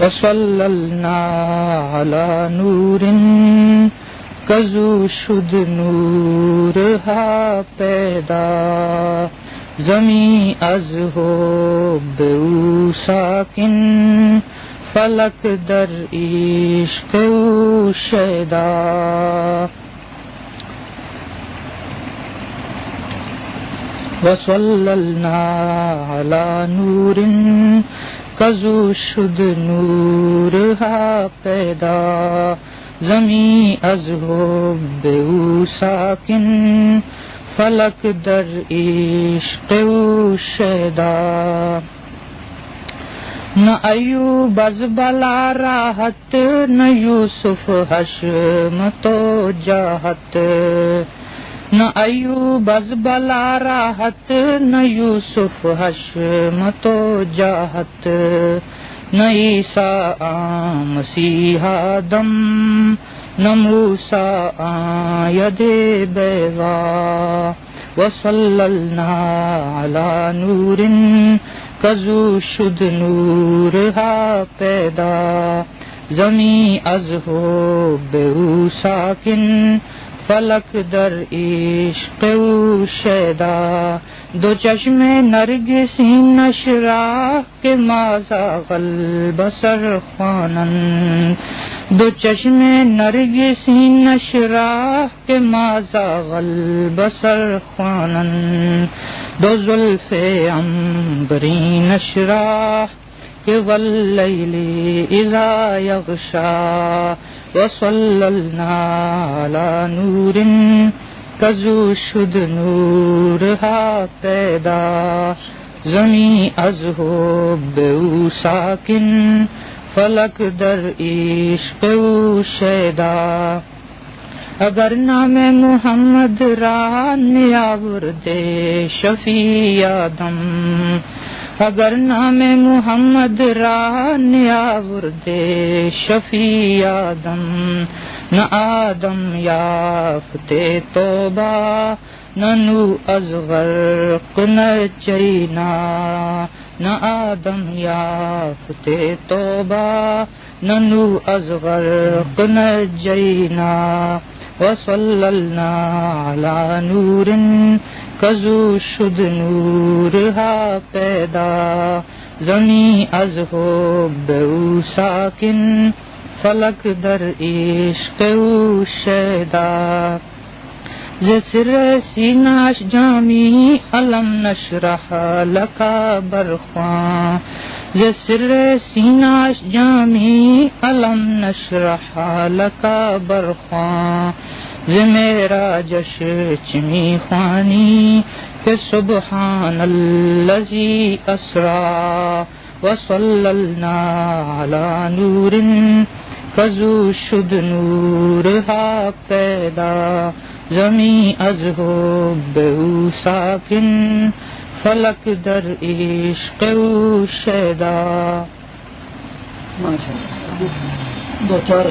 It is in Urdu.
وصللنا على نور کزو شد نور ہا پیدا. زمیں از ہو بو ساکن، فلک در عشق شیدا. وصللنا على نور کزو شد نور ہا پیدا زمیں از ہو بے ساکن، فلک در عشق شیدا۔ نہ ایو بز بلا راحت، نہ یوسف حشم تو جاہت نہ ایو بز بلا راحت، نہ یوسف حشم تو جاہت نہ عیسا مسیحا دم نہ موسا ید بیوا وصللنا على نور کزو شد نور ہا پیدا۔ زمیں از ہو بے ساکن فلک در عشق شیدا، دو چشم نرگ سی نشرا کے مازا غل بسر خوانن. دو چشم نرگ سی نشرا کے مازا غل بسر خوانن. دو زلف امبری نشرا کے واللیل اذا یغشا. وصللنا على نور کزو شد نور ہا پیدا زمیں از ہو بے ساکن فلک در عشق و شیدا اگر نام محمد را نیاور دے شفیع آدم اگر نام محمد را نیاور دے، شفیع آدم، نہ آدم یافتے توبہ ننو ازغر نہ چینا نہ آدم یافتے توبہ ننو ازغر نہ جینا وصللنا على نور کزو شد نور ہا پیدا زمیں از ہو بو ساکن، فلک در عشق و شیدا۔ زسر سیناش جامی، علم نشرح لکا برخوان زسر سیناش جامی، علم نشرح لکا برخوان میرا جش چمی خوانی کہ سبحان الذي اسرا وصللنا على نور کزو شد نور ہا پیدا زمیں از ہو بے ساکن فلک در عشق و شیدا دو چار